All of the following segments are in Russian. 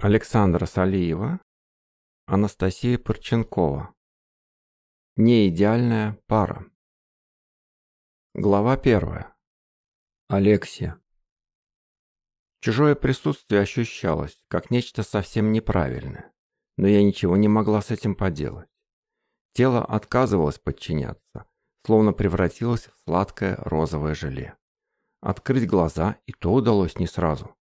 Александра Салиева, Анастасия Парченкова. Неидеальная пара. Глава первая. Алексия. Чужое присутствие ощущалось, как нечто совсем неправильное, но я ничего не могла с этим поделать. Тело отказывалось подчиняться, словно превратилось в сладкое розовое желе. Открыть глаза и то удалось не сразу.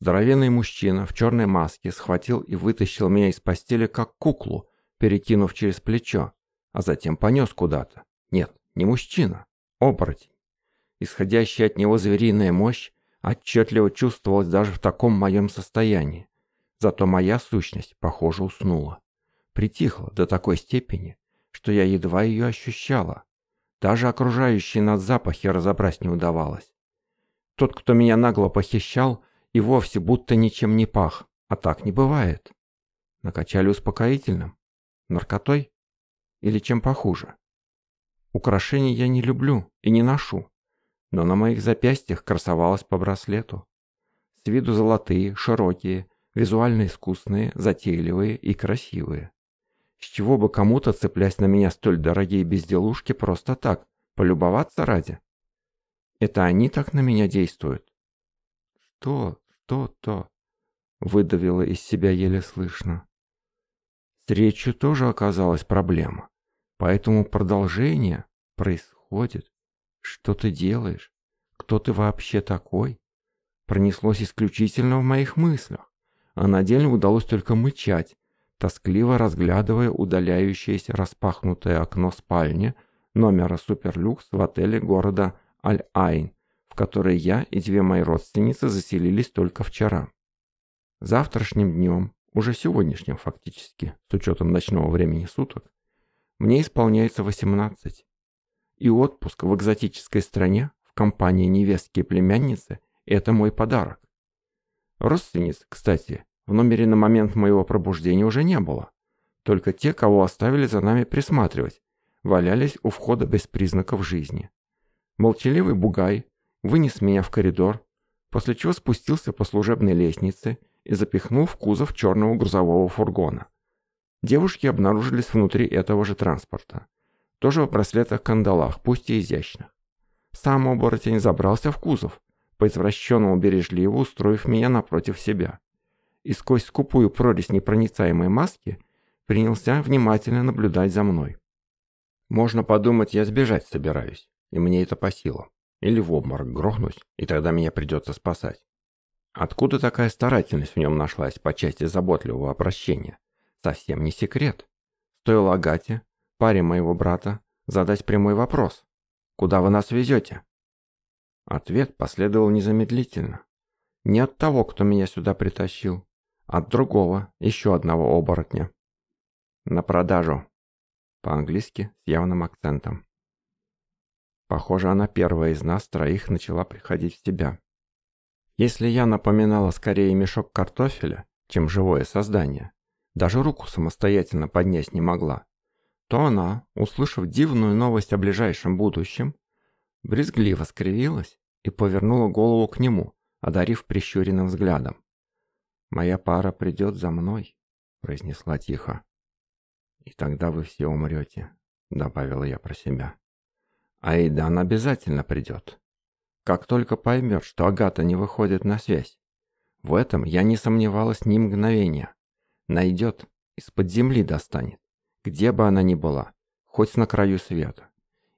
Здоровенный мужчина в черной маске схватил и вытащил меня из постели как куклу, перекинув через плечо, а затем понес куда-то. Нет, не мужчина, оборотень. Исходящая от него звериная мощь отчетливо чувствовалась даже в таком моем состоянии. Зато моя сущность, похоже, уснула. Притихла до такой степени, что я едва ее ощущала. Даже окружающие нас запахи разобрать не удавалось. Тот, кто меня нагло похищал – и вовсе будто ничем не пах, а так не бывает. Накачали успокоительным, наркотой или чем похуже. Украшений я не люблю и не ношу, но на моих запястьях красовалось по браслету. С виду золотые, широкие, визуально искусные, затейливые и красивые. С чего бы кому-то, цеплясь на меня столь дорогие безделушки, просто так, полюбоваться ради? Это они так на меня действуют? Что? то-то — выдавила из себя еле слышно. С речью тоже оказалась проблема, поэтому продолжение происходит. Что ты делаешь? Кто ты вообще такой? Пронеслось исключительно в моих мыслях, а на деле удалось только мычать, тоскливо разглядывая удаляющееся распахнутое окно спальни номера «Суперлюкс» в отеле города Аль-Айн которой я и две мои родственницы заселились только вчера. Завтрашним днем, уже сегодняшним фактически, с учетом ночного времени суток, мне исполняется 18. И отпуск в экзотической стране в компании невестки и племянницы – это мой подарок. Родственниц, кстати, в номере на момент моего пробуждения уже не было. Только те, кого оставили за нами присматривать, валялись у входа без признаков жизни. Молчаливый бугай, вынес меня в коридор, после чего спустился по служебной лестнице и запихнул в кузов черного грузового фургона. Девушки обнаружились внутри этого же транспорта, тоже в браслетах-кандалах, пусть и изящных. Сам оборотень забрался в кузов, по извращенному бережливо устроив меня напротив себя. И сквозь скупую прорезь непроницаемой маски принялся внимательно наблюдать за мной. Можно подумать, я сбежать собираюсь, и мне это по силам. Или в обморок грохнусь, и тогда меня придется спасать. Откуда такая старательность в нем нашлась по части заботливого обращения? Совсем не секрет. Стоило Агате, паре моего брата, задать прямой вопрос. «Куда вы нас везете?» Ответ последовал незамедлительно. Не от того, кто меня сюда притащил, а от другого, еще одного оборотня. «На продажу», по-английски с явным акцентом. Похоже, она первая из нас троих начала приходить в себя. Если я напоминала скорее мешок картофеля, чем живое создание, даже руку самостоятельно поднять не могла, то она, услышав дивную новость о ближайшем будущем, брезгливо скривилась и повернула голову к нему, одарив прищуренным взглядом. «Моя пара придет за мной», — произнесла тихо. «И тогда вы все умрете», — добавила я про себя. Айдан обязательно придет. Как только поймет, что Агата не выходит на связь. В этом я не сомневалась ни мгновения. Найдет, из-под земли достанет, где бы она ни была, хоть на краю света.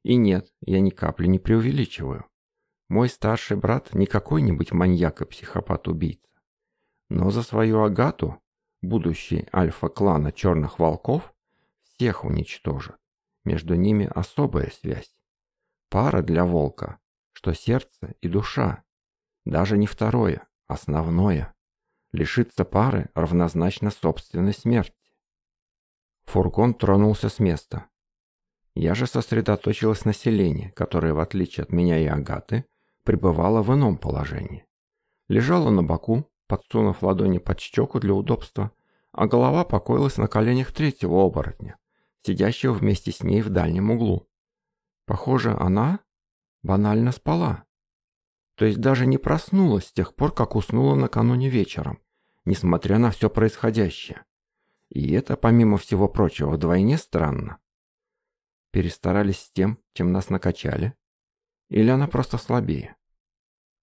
И нет, я ни капли не преувеличиваю. Мой старший брат не какой-нибудь маньяк и психопат-убийца. Но за свою Агату, будущий альфа-клана черных волков, всех уничтожит. Между ними особая связь. Пара для волка, что сердце и душа. Даже не второе, основное. Лишиться пары равнозначно собственной смерти. Фургон тронулся с места. Я же сосредоточилась на селении, которое, в отличие от меня и Агаты, пребывало в ином положении. Лежала на боку, подсунув ладони под щеку для удобства, а голова покоилась на коленях третьего оборотня, сидящего вместе с ней в дальнем углу. Похоже, она банально спала. То есть даже не проснулась с тех пор, как уснула накануне вечером, несмотря на все происходящее. И это, помимо всего прочего, вдвойне странно. Перестарались с тем, чем нас накачали? Или она просто слабее?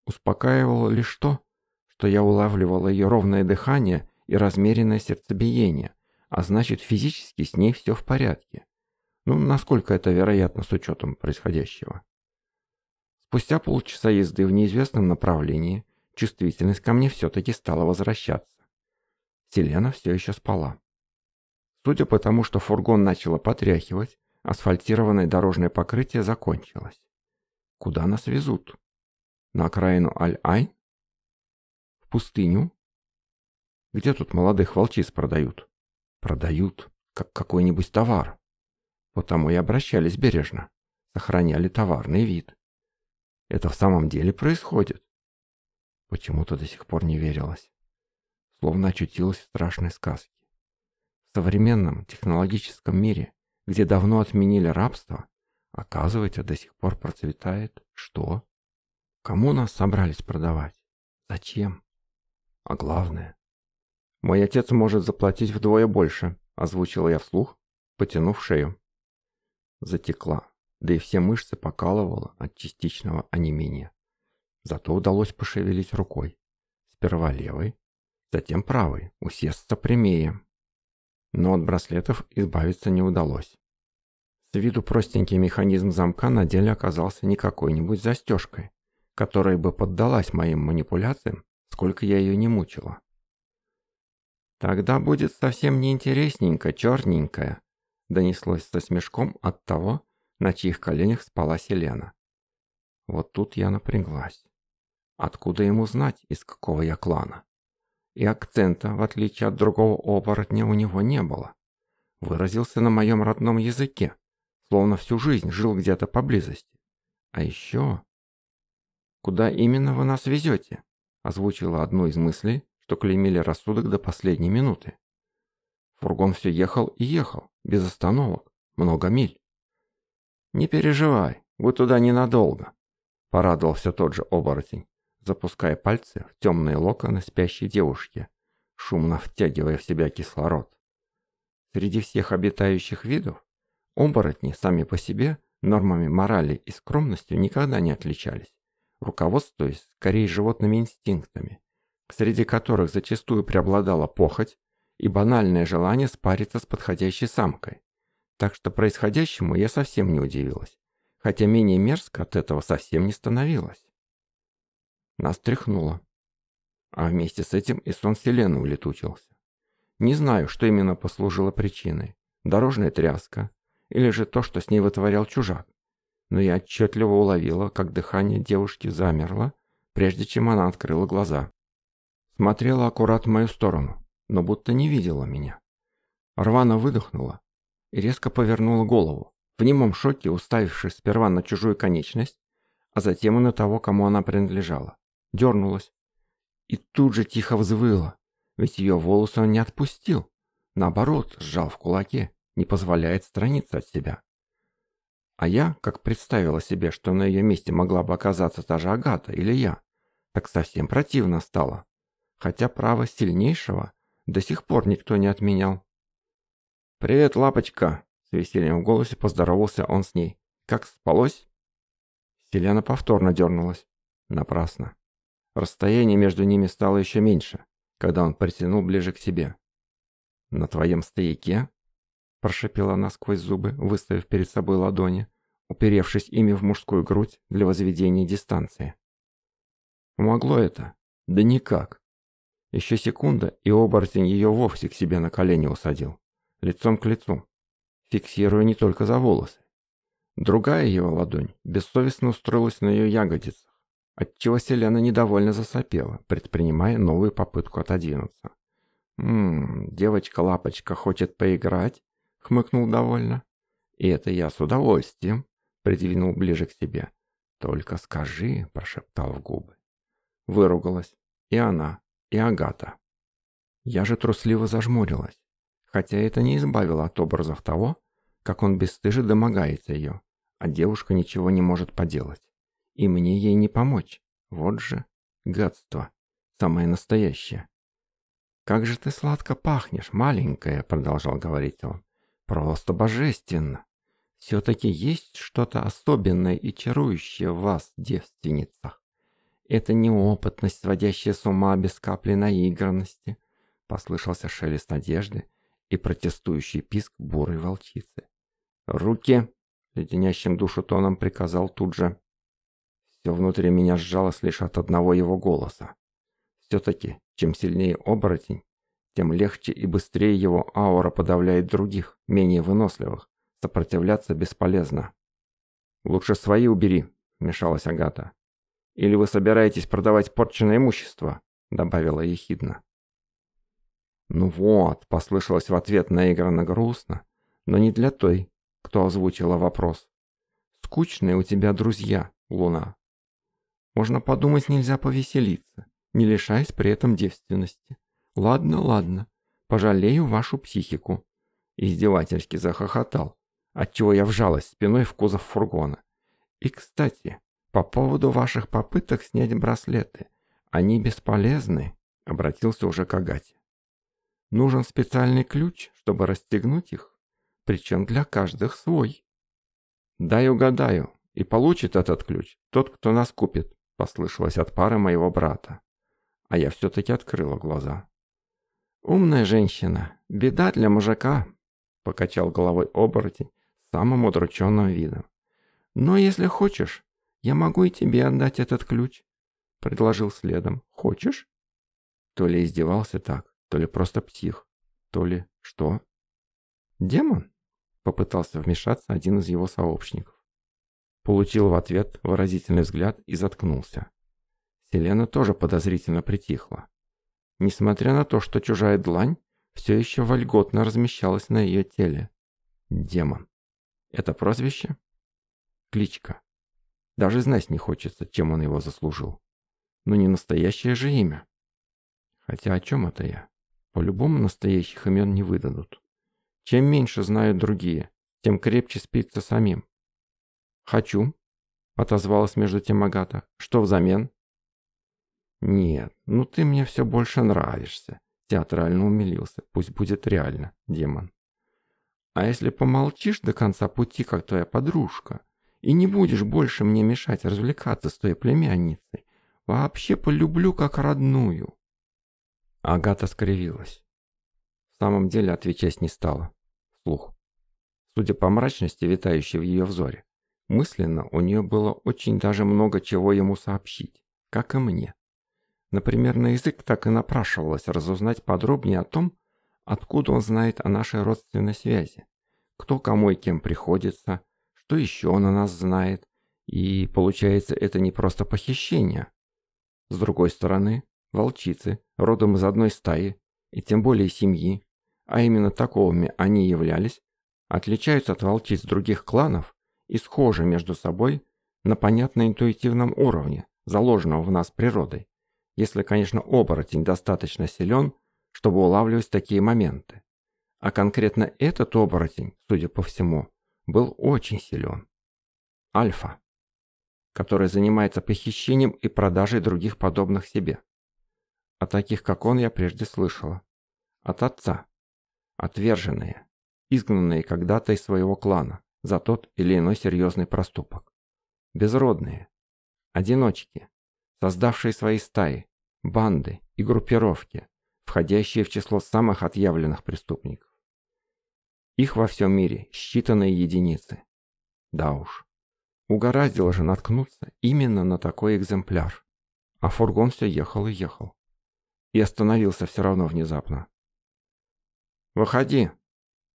Успокаивало лишь то, что я улавливала ее ровное дыхание и размеренное сердцебиение, а значит физически с ней все в порядке. Ну, насколько это вероятно с учетом происходящего? Спустя полчаса езды в неизвестном направлении чувствительность ко мне все-таки стала возвращаться. Селена все еще спала. Судя по тому, что фургон начала потряхивать, асфальтированное дорожное покрытие закончилось. Куда нас везут? На окраину Аль-Айн? В пустыню? Где тут молодых волчиц продают? Продают, как какой-нибудь товар потому и обращались бережно, сохраняли товарный вид. Это в самом деле происходит. Почему-то до сих пор не верилось. Словно очутилась в страшной сказке. В современном технологическом мире, где давно отменили рабство, оказывается, до сих пор процветает что? Кому нас собрались продавать? Зачем? А главное... «Мой отец может заплатить вдвое больше», — Озвучил я вслух, потянув шею затекла, да и все мышцы покалывала от частичного онемения. Зато удалось пошевелить рукой. Сперва левой, затем правой, усесться прямее. Но от браслетов избавиться не удалось. С виду простенький механизм замка на деле оказался не какой-нибудь застежкой, которая бы поддалась моим манипуляциям, сколько я ее не мучила. «Тогда будет совсем неинтересненько, черненькая», донеслось со смешком от того, на чьих коленях спала Селена. Вот тут я напряглась. Откуда ему знать, из какого я клана? И акцента, в отличие от другого оборотня, у него не было. Выразился на моем родном языке, словно всю жизнь жил где-то поблизости. А еще... «Куда именно вы нас везете?» озвучила одну из мыслей, что клеймили рассудок до последней минуты. Фургон все ехал и ехал, без остановок, много миль. «Не переживай, вы туда ненадолго», — порадовался тот же оборотень, запуская пальцы в темные локоны спящей девушки, шумно втягивая в себя кислород. Среди всех обитающих видов оборотни сами по себе нормами морали и скромностью никогда не отличались, руководствуясь скорее животными инстинктами, среди которых зачастую преобладала похоть, и банальное желание спариться с подходящей самкой. Так что происходящему я совсем не удивилась, хотя менее мерзко от этого совсем не становилось. Нас тряхнуло. А вместе с этим и сон Селены улетучился. Не знаю, что именно послужило причиной. Дорожная тряска или же то, что с ней вытворял чужак. Но я отчетливо уловила, как дыхание девушки замерло, прежде чем она открыла глаза. Смотрела аккурат в мою сторону но будто не видела меня. Рвана выдохнула и резко повернула голову, в немом шоке уставившись сперва на чужую конечность, а затем и на того, кому она принадлежала. Дернулась и тут же тихо взвыла, ведь ее волосы он не отпустил, наоборот, сжал в кулаке, не позволяет страниться от себя. А я, как представила себе, что на ее месте могла бы оказаться та же Агата или я, так совсем противно стало. Хотя право сильнейшего до сих пор никто не отменял. «Привет, лапочка!» С весельем в голосе поздоровался он с ней. «Как спалось?» Селена повторно дернулась. Напрасно. Расстояние между ними стало еще меньше, когда он притянул ближе к себе. «На твоем стояке?» Прошипела она сквозь зубы, выставив перед собой ладони, уперевшись ими в мужскую грудь для возведения дистанции. «Могло это? Да никак!» Еще секунда, и оборотень ее вовсе к себе на колени усадил. Лицом к лицу. Фиксируя не только за волосы. Другая его ладонь бессовестно устроилась на ее ягодицах, отчего Селена недовольно засопела, предпринимая новую попытку отодвинуться. «Ммм, девочка-лапочка хочет поиграть?» — хмыкнул довольно. «И это я с удовольствием», — придвинул ближе к себе. «Только скажи», — прошептал в губы. Выругалась. И она и Агата. Я же трусливо зажмурилась, хотя это не избавило от образов того, как он бесстыже домогается ее, а девушка ничего не может поделать. И мне ей не помочь. Вот же гадство, самое настоящее. «Как же ты сладко пахнешь, маленькая», — продолжал говорить он. «Просто божественно! Все-таки есть что-то особенное и чарующее в вас, девственницах. Это неопытность, сводящая с ума без капли наигранности. Послышался шелест надежды и протестующий писк бурой волчицы. «Руки!» — леденящим душу тоном приказал тут же. Все внутри меня сжалось лишь от одного его голоса. Все-таки, чем сильнее оборотень, тем легче и быстрее его аура подавляет других, менее выносливых. Сопротивляться бесполезно. «Лучше свои убери», — вмешалась Агата. Или вы собираетесь продавать порченное имущество?» — добавила ехидно. «Ну вот», — послышалось в ответ наигранно грустно, но не для той, кто озвучила вопрос. «Скучные у тебя друзья, Луна. Можно подумать, нельзя повеселиться, не лишаясь при этом девственности. Ладно, ладно, пожалею вашу психику». Издевательски захохотал, отчего я вжалась спиной в кузов фургона. «И, кстати, «По поводу ваших попыток снять браслеты. Они бесполезны», — обратился уже к Агате. «Нужен специальный ключ, чтобы расстегнуть их, причем для каждых свой». «Дай угадаю, и получит этот ключ тот, кто нас купит», — послышалось от пары моего брата. А я все-таки открыла глаза. «Умная женщина, беда для мужика», — покачал головой оборотень самым удрученным видом. «Но если хочешь, «Я могу и тебе отдать этот ключ», — предложил следом. «Хочешь?» То ли издевался так, то ли просто псих, то ли что. «Демон?» — попытался вмешаться один из его сообщников. Получил в ответ выразительный взгляд и заткнулся. Селена тоже подозрительно притихла. Несмотря на то, что чужая длань все еще вольготно размещалась на ее теле. Демон. Это прозвище? Кличка. Даже знать не хочется, чем он его заслужил. Но не настоящее же имя. Хотя о чем это я? По-любому настоящих имен не выдадут. Чем меньше знают другие, тем крепче спится самим. «Хочу», — отозвалась между тем Агата. «Что взамен?» «Нет, ну ты мне все больше нравишься», — театрально умилился. «Пусть будет реально, демон». «А если помолчишь до конца пути, как твоя подружка, и не будешь больше мне мешать развлекаться с твоей племянницей. Вообще полюблю как родную». Агата скривилась. В самом деле отвечать не стала. Слух. Судя по мрачности, витающей в ее взоре, мысленно у нее было очень даже много чего ему сообщить, как и мне. Например, на язык так и напрашивалось разузнать подробнее о том, откуда он знает о нашей родственной связи, кто кому и кем приходится, что еще он о нас знает. И получается, это не просто похищение. С другой стороны, волчицы, родом из одной стаи, и тем более семьи, а именно таковыми они являлись, отличаются от волчиц других кланов и схожи между собой на понятно-интуитивном уровне, заложенного в нас природой, если, конечно, оборотень достаточно силен, чтобы улавливать такие моменты. А конкретно этот оборотень, судя по всему, был очень силен. Альфа, который занимается похищением и продажей других подобных себе. О таких, как он, я прежде слышала. От отца. Отверженные, изгнанные когда-то из своего клана за тот или иной серьезный проступок. Безродные, одиночки, создавшие свои стаи, банды и группировки, входящие в число самых отъявленных преступников. Их во всем мире считанные единицы. Да уж. Угораздило же наткнуться именно на такой экземпляр. А фургон все ехал и ехал. И остановился все равно внезапно. «Выходи!»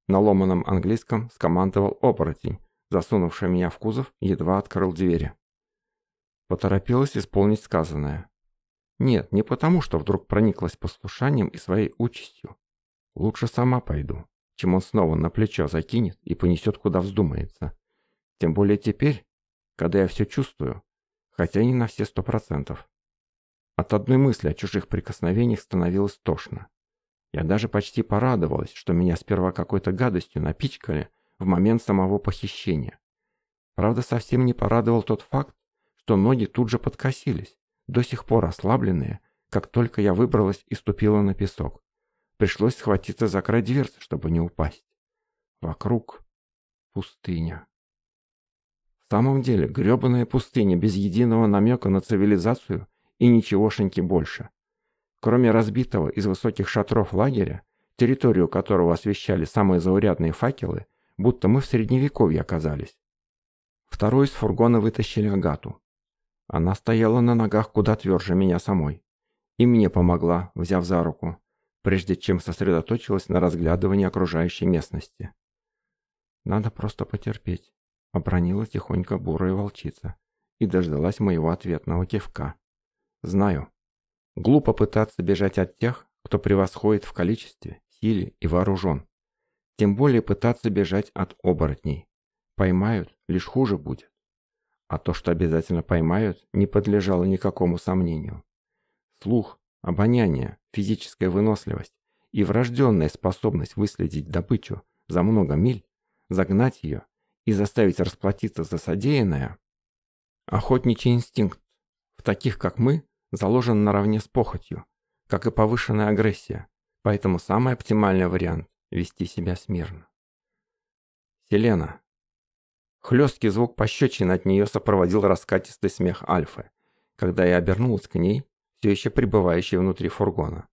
На ломаном английском скомандовал оборотень, засунувший меня в кузов, едва открыл двери. Поторопилась исполнить сказанное. Нет, не потому, что вдруг прониклась послушанием и своей участью. Лучше сама пойду чем он снова на плечо закинет и понесет куда вздумается. Тем более теперь, когда я все чувствую, хотя не на все сто процентов. От одной мысли о чужих прикосновениях становилось тошно. Я даже почти порадовалась, что меня сперва какой-то гадостью напичкали в момент самого похищения. Правда, совсем не порадовал тот факт, что ноги тут же подкосились, до сих пор ослабленные, как только я выбралась и ступила на песок. Пришлось схватиться за край дверцы, чтобы не упасть. Вокруг пустыня. В самом деле, гребаная пустыня без единого намека на цивилизацию и ничегошеньки больше. Кроме разбитого из высоких шатров лагеря, территорию которого освещали самые заурядные факелы, будто мы в средневековье оказались. Второй из фургона вытащили Агату. Она стояла на ногах куда тверже меня самой. И мне помогла, взяв за руку прежде чем сосредоточилась на разглядывании окружающей местности. «Надо просто потерпеть», — обронила тихонько бурая волчица и дождалась моего ответного кивка. «Знаю. Глупо пытаться бежать от тех, кто превосходит в количестве, силе и вооружен. Тем более пытаться бежать от оборотней. Поймают, лишь хуже будет. А то, что обязательно поймают, не подлежало никакому сомнению. Слух, Обоняние, физическая выносливость и врожденная способность выследить добычу за много миль, загнать ее и заставить расплатиться за содеянное. Охотничий инстинкт в таких, как мы, заложен наравне с похотью, как и повышенная агрессия, поэтому самый оптимальный вариант – вести себя смирно. Селена. Хлесткий звук пощечины от нее сопроводил раскатистый смех Альфы. Когда я обернулась к ней, все еще пребывающие внутри фургона.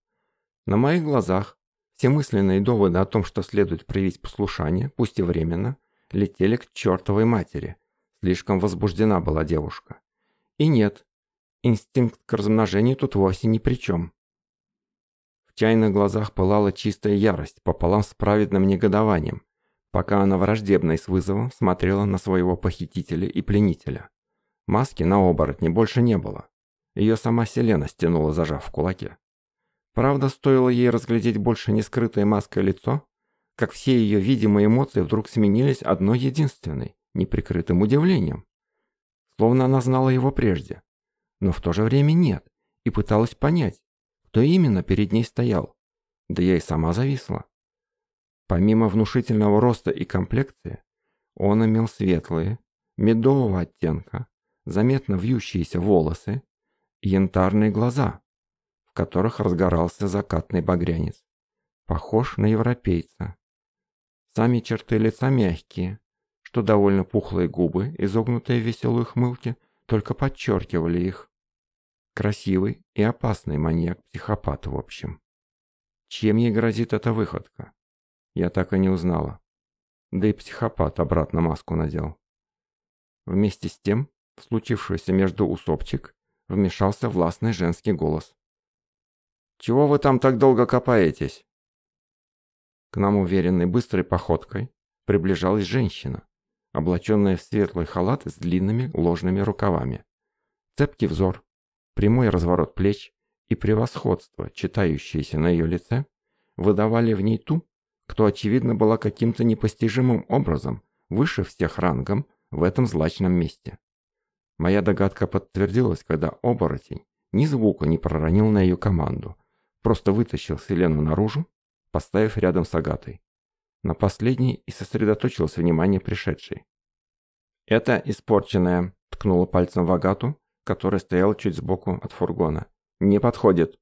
На моих глазах все мысленные доводы о том, что следует проявить послушание, пусть и временно, летели к чертовой матери. Слишком возбуждена была девушка. И нет, инстинкт к размножению тут вовсе ни при чем. В чайных глазах пылала чистая ярость пополам с праведным негодованием, пока она враждебно и с вызовом смотрела на своего похитителя и пленителя. Маски на оборотне больше не было. Ее сама Селена стянула, зажав в кулаке. Правда, стоило ей разглядеть больше не скрытое маской лицо, как все ее видимые эмоции вдруг сменились одной единственной, неприкрытым удивлением. Словно она знала его прежде. Но в то же время нет, и пыталась понять, кто именно перед ней стоял. Да я и сама зависла. Помимо внушительного роста и комплекции, он имел светлые, медового оттенка, заметно вьющиеся волосы, янтарные глаза, в которых разгорался закатный багрянец. Похож на европейца. Сами черты лица мягкие, что довольно пухлые губы, изогнутые в веселой хмылке, только подчеркивали их. Красивый и опасный маньяк-психопат, в общем. Чем ей грозит эта выходка? Я так и не узнала. Да и психопат обратно маску надел. Вместе с тем, случившееся между усопчик вмешался властный женский голос. «Чего вы там так долго копаетесь?» К нам уверенной быстрой походкой приближалась женщина, облаченная в светлый халат с длинными ложными рукавами. Цепкий взор, прямой разворот плеч и превосходство, читающееся на ее лице, выдавали в ней ту, кто, очевидно, была каким-то непостижимым образом выше всех рангом в этом злачном месте. Моя догадка подтвердилась, когда оборотень ни звука не проронил на ее команду, просто вытащил Селену наружу, поставив рядом с Агатой. На последней и сосредоточилось внимание пришедшей. «Это испорченная», — ткнула пальцем в Агату, которая стояла чуть сбоку от фургона. «Не подходит».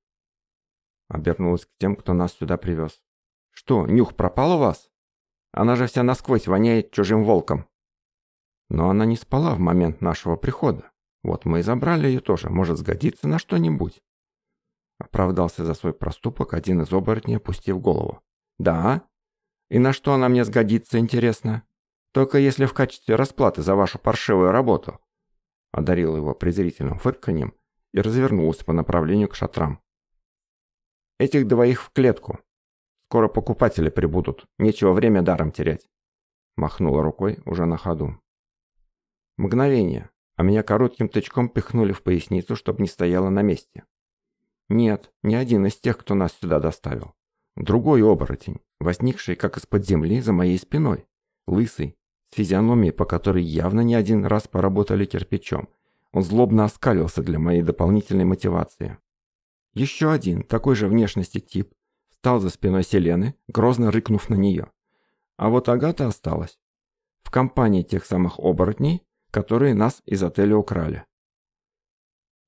Обернулась к тем, кто нас сюда привез. «Что, нюх пропал у вас? Она же вся насквозь воняет чужим волком». Но она не спала в момент нашего прихода. Вот мы и забрали ее тоже, может сгодится на что-нибудь. Оправдался за свой проступок один из оборотней, опустив голову. Да? И на что она мне сгодится, интересно? Только если в качестве расплаты за вашу паршивую работу. Одарил его презрительным фырканьем и развернулся по направлению к шатрам. Этих двоих в клетку. Скоро покупатели прибудут, нечего время даром терять. Махнула рукой уже на ходу. Мгновение, а меня коротким тычком пихнули в поясницу, чтобы не стояла на месте. Нет, не один из тех, кто нас сюда доставил. Другой оборотень, возникший как из-под земли за моей спиной. Лысый, с физиономией, по которой явно не один раз поработали кирпичом. Он злобно оскалился для моей дополнительной мотивации. Еще один, такой же внешности тип, встал за спиной Селены, грозно рыкнув на нее. А вот Агата осталась. В компании тех самых оборотней которые нас из отеля украли.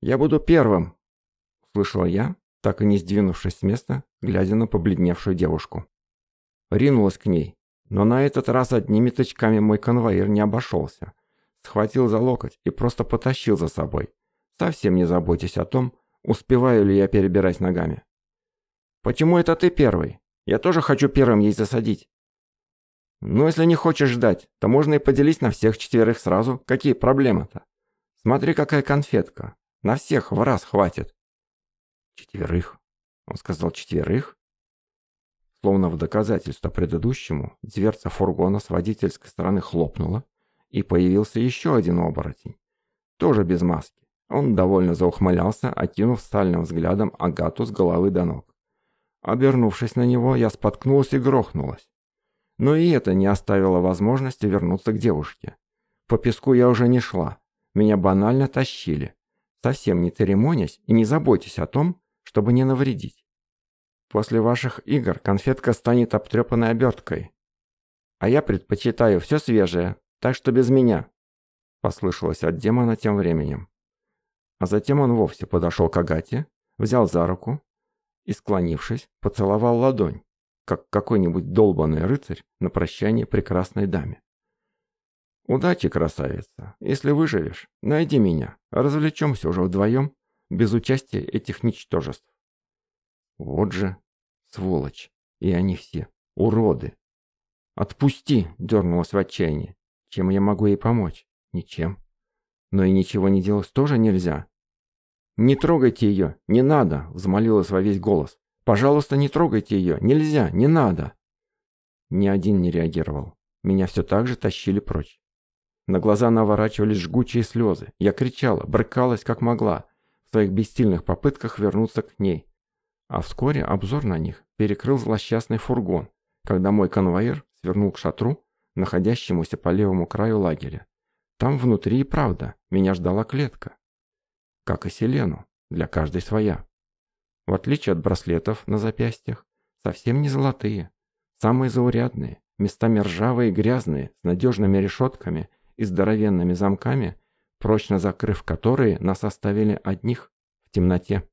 «Я буду первым!» – услышала я, так и не сдвинувшись с места, глядя на побледневшую девушку. Ринулась к ней, но на этот раз одними тычками мой конвоир не обошелся. Схватил за локоть и просто потащил за собой, совсем не заботясь о том, успеваю ли я перебирать ногами. «Почему это ты первый? Я тоже хочу первым ей засадить!» «Ну, если не хочешь ждать, то можно и поделить на всех четверых сразу. Какие проблемы-то? Смотри, какая конфетка. На всех в раз хватит». «Четверых?» Он сказал «четверых?» Словно в доказательство предыдущему, дверца фургона с водительской стороны хлопнула, и появился еще один оборотень. Тоже без маски. Он довольно заухмылялся, окинув стальным взглядом Агату с головы до ног. Обернувшись на него, я споткнулась и грохнулась. Но и это не оставило возможности вернуться к девушке. По песку я уже не шла. Меня банально тащили. Совсем не церемонясь и не заботясь о том, чтобы не навредить. После ваших игр конфетка станет обтрепанной оберткой. А я предпочитаю все свежее, так что без меня. Послышалось от демона тем временем. А затем он вовсе подошел к Агате, взял за руку и, склонившись, поцеловал ладонь как какой-нибудь долбанный рыцарь на прощание прекрасной даме. «Удачи, красавица! Если выживешь, найди меня, развлечемся уже вдвоем, без участия этих ничтожеств». Вот же сволочь, и они все уроды. «Отпусти!» – дернулась в отчаянии. «Чем я могу ей помочь?» «Ничем». «Но и ничего не делать тоже нельзя». «Не трогайте ее! Не надо!» – взмолилась во весь голос. Пожалуйста, не трогайте ее. Нельзя, не надо. Ни один не реагировал. Меня все так же тащили прочь. На глаза наворачивались жгучие слезы. Я кричала, брыкалась как могла в своих бессильных попытках вернуться к ней. А вскоре обзор на них перекрыл злосчастный фургон, когда мой конвоир свернул к шатру, находящемуся по левому краю лагеря. Там внутри и правда меня ждала клетка. Как и Селену, для каждой своя в отличие от браслетов на запястьях, совсем не золотые, самые заурядные, местами ржавые и грязные, с надежными решетками и здоровенными замками, прочно закрыв которые, нас оставили одних в темноте.